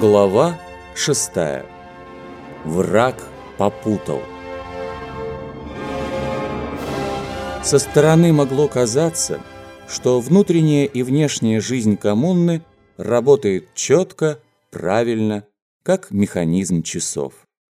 Глава 6. Враг попутал. Со стороны могло казаться, что внутренняя и внешняя жизнь коммуны работает четко, правильно, как механизм часов.